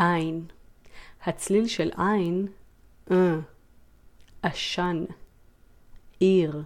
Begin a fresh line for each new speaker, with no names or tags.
עין. הצליל של עין, אה, עשן, עיר.